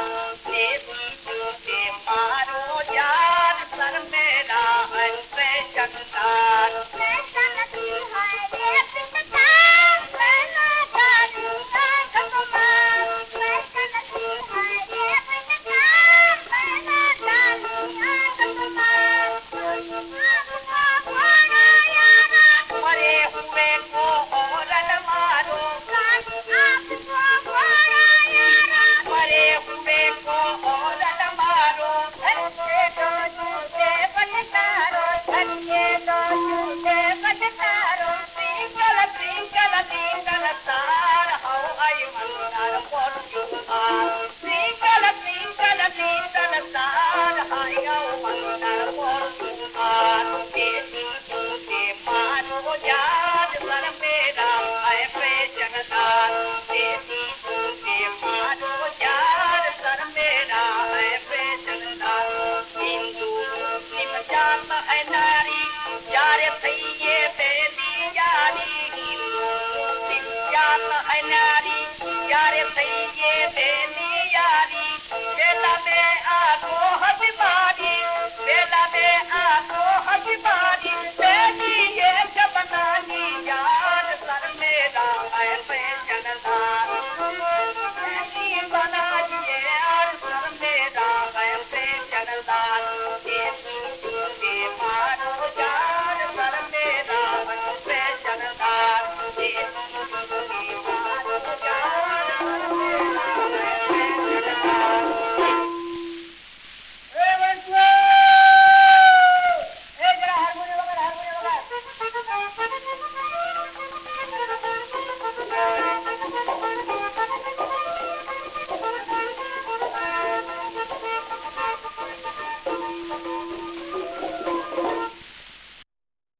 love. நாடி யாரை செய்ய